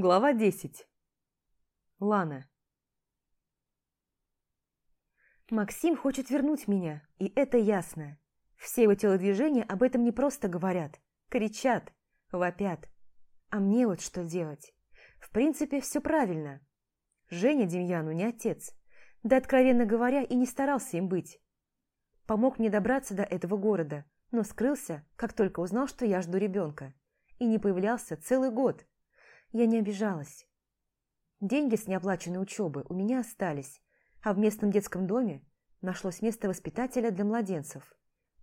Глава 10. Лана. Максим хочет вернуть меня, и это ясно. Все его телодвижения об этом не просто говорят, кричат, вопят. А мне вот что делать? В принципе, все правильно. Женя Демьяну не отец, да, откровенно говоря, и не старался им быть. Помог мне добраться до этого города, но скрылся, как только узнал, что я жду ребенка, и не появлялся целый год – я не обижалась. Деньги с неоплаченной учебы у меня остались, а в местном детском доме нашлось место воспитателя для младенцев.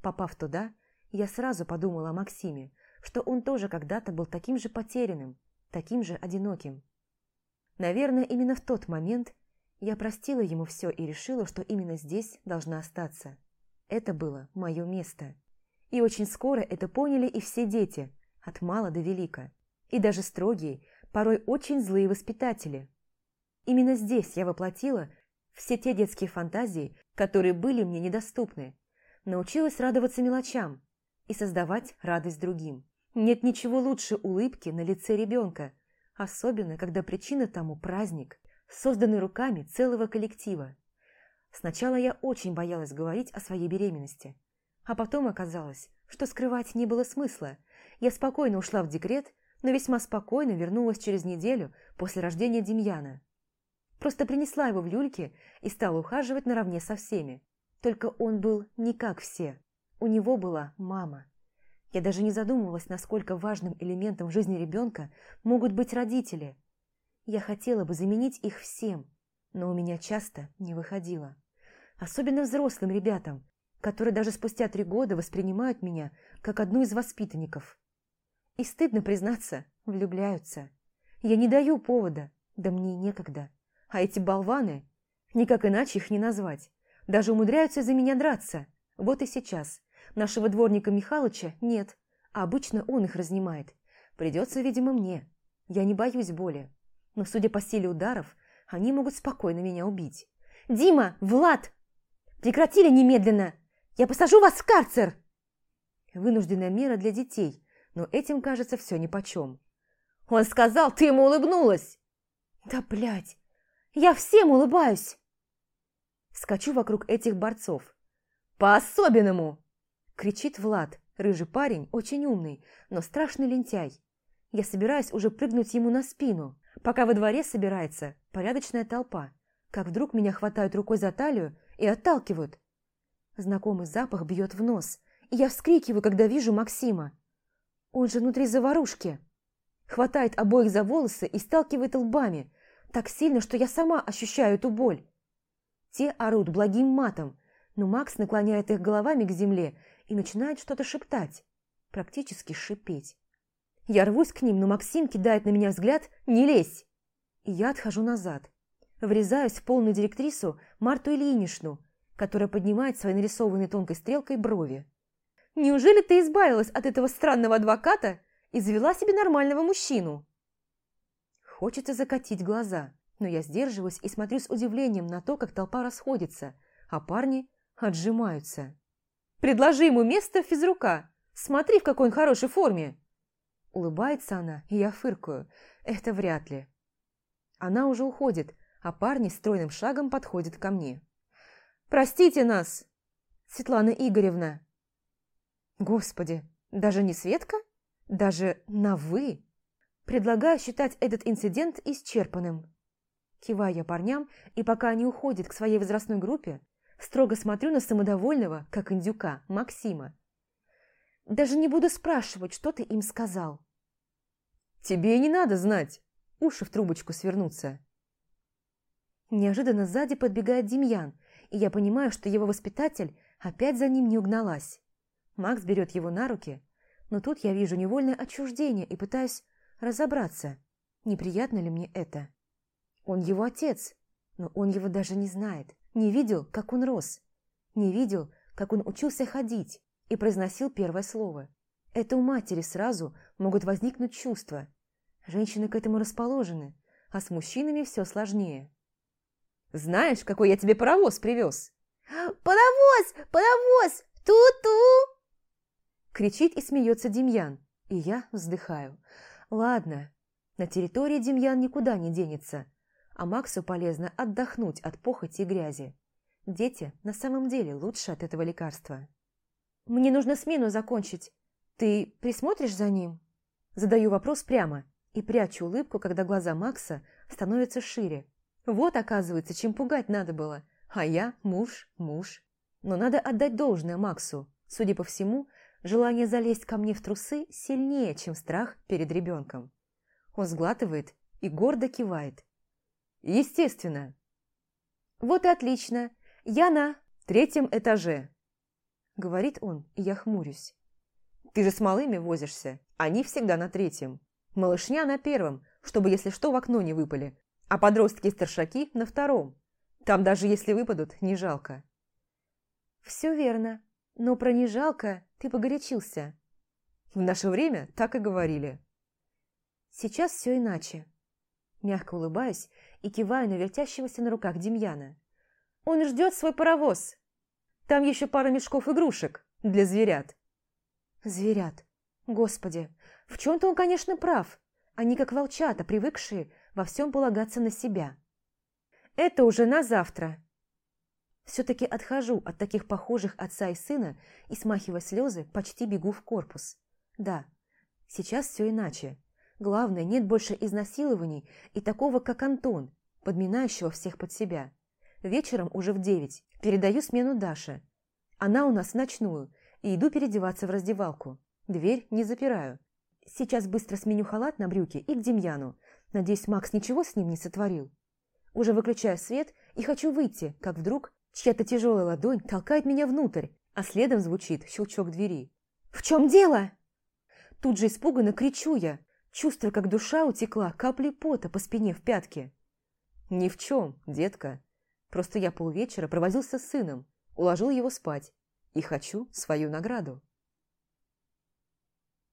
Попав туда, я сразу подумала о Максиме, что он тоже когда-то был таким же потерянным, таким же одиноким. Наверное, именно в тот момент я простила ему все и решила, что именно здесь должна остаться. Это было мое место. И очень скоро это поняли и все дети, от мала до велика. И даже строгие, порой очень злые воспитатели. Именно здесь я воплотила все те детские фантазии, которые были мне недоступны. Научилась радоваться мелочам и создавать радость другим. Нет ничего лучше улыбки на лице ребенка, особенно когда причина тому праздник, созданный руками целого коллектива. Сначала я очень боялась говорить о своей беременности, а потом оказалось, что скрывать не было смысла. Я спокойно ушла в декрет но весьма спокойно вернулась через неделю после рождения Демьяна. Просто принесла его в люльке и стала ухаживать наравне со всеми. Только он был не как все. У него была мама. Я даже не задумывалась, насколько важным элементом в жизни ребенка могут быть родители. Я хотела бы заменить их всем, но у меня часто не выходило. Особенно взрослым ребятам, которые даже спустя три года воспринимают меня как одну из воспитанников. И стыдно признаться, влюбляются. Я не даю повода, да мне некогда. А эти болваны, никак иначе их не назвать, даже умудряются за меня драться. Вот и сейчас. Нашего дворника Михалыча нет, а обычно он их разнимает. Придется, видимо, мне. Я не боюсь боли. Но, судя по силе ударов, они могут спокойно меня убить. «Дима! Влад! Прекратили немедленно! Я посажу вас в карцер!» Вынужденная мера для детей, но этим, кажется, все нипочем. «Он сказал, ты ему улыбнулась!» «Да, блядь! Я всем улыбаюсь!» Скачу вокруг этих борцов. «По-особенному!» Кричит Влад, рыжий парень, очень умный, но страшный лентяй. Я собираюсь уже прыгнуть ему на спину, пока во дворе собирается порядочная толпа, как вдруг меня хватают рукой за талию и отталкивают. Знакомый запах бьет в нос, и я вскрикиваю, когда вижу Максима. Он же внутри заварушки. Хватает обоих за волосы и сталкивает лбами, так сильно, что я сама ощущаю эту боль. Те орут благим матом, но Макс наклоняет их головами к земле и начинает что-то шептать, практически шипеть. Я рвусь к ним, но Максим кидает на меня взгляд «Не лезь!» И я отхожу назад. Врезаюсь в полную директрису Марту Ильиничну, которая поднимает своей нарисованной тонкой стрелкой брови. Неужели ты избавилась от этого странного адвоката и завела себе нормального мужчину?» Хочется закатить глаза, но я сдерживаюсь и смотрю с удивлением на то, как толпа расходится, а парни отжимаются. «Предложи ему место физрука! Смотри, в какой он хорошей форме!» Улыбается она, и я фыркаю. Это вряд ли. Она уже уходит, а парни стройным шагом подходят ко мне. «Простите нас, Светлана Игоревна!» Господи, даже не Светка? Даже на «вы»? Предлагаю считать этот инцидент исчерпанным. Киваю я парням, и пока они уходят к своей возрастной группе, строго смотрю на самодовольного, как индюка, Максима. Даже не буду спрашивать, что ты им сказал. Тебе и не надо знать. Уши в трубочку свернутся. Неожиданно сзади подбегает Демьян, и я понимаю, что его воспитатель опять за ним не угналась. Макс берет его на руки, но тут я вижу невольное отчуждение и пытаюсь разобраться, неприятно ли мне это. Он его отец, но он его даже не знает, не видел, как он рос, не видел, как он учился ходить и произносил первое слово. Это у матери сразу могут возникнуть чувства. Женщины к этому расположены, а с мужчинами все сложнее. «Знаешь, какой я тебе паровоз привез?» «Паровоз! Паровоз! Ту-ту!» Кричит и смеется Демьян, и я вздыхаю. Ладно, На территории Демьян никуда не денется, а Максу полезно отдохнуть от похоти и грязи. Дети на самом деле лучше от этого лекарства. «Мне нужно смену закончить. Ты присмотришь за ним?» Задаю вопрос прямо и прячу улыбку, когда глаза Макса становятся шире. Вот, оказывается, чем пугать надо было. А я муж, муж. Но надо отдать должное Максу. Судя по всему, желание залезть ко мне в трусы сильнее, чем страх перед ребенком. Он сглатывает и гордо кивает. Естественно. Вот и отлично. Я на третьем этаже. Говорит он, и я хмурюсь. Ты же с малыми возишься. Они всегда на третьем. Малышня на первом, чтобы, если что, в окно не выпали. А подростки и старшаки на втором. Там даже если выпадут, не жалко. Все верно. Но про не жалко ты погорячился. В наше время так и говорили. Сейчас все иначе. Мягко улыбаюсь и киваю на вертящегося на руках Демьяна. Он ждет свой паровоз. Там еще пара мешков игрушек для зверят. Зверят. Господи, в чем-то он, конечно, прав. Они как волчата, привыкшие во всем полагаться на себя. Это уже на завтра. Все-таки отхожу от таких похожих отца и сына и, смахивая слезы, почти бегу в корпус. Да, сейчас все иначе. Главное, нет больше изнасилований и такого, как Антон, подминающего всех под себя. Вечером уже в девять передаю смену Даше. Она у нас ночную, и иду переодеваться в раздевалку. Дверь не запираю. Сейчас быстро сменю халат на брюки и к Демьяну. Надеюсь, Макс ничего с ним не сотворил. Уже выключаю свет и хочу выйти, как вдруг чья-то тяжелая ладонь толкает меня внутрь, а следом звучит щелчок двери. «В чем дело?» Тут же испуганно кричу я, чувствуя, как душа утекла капли пота по спине в пятки. «Ни в чем, детка. Просто я полвечера провозился с сыном, уложил его спать и хочу свою награду».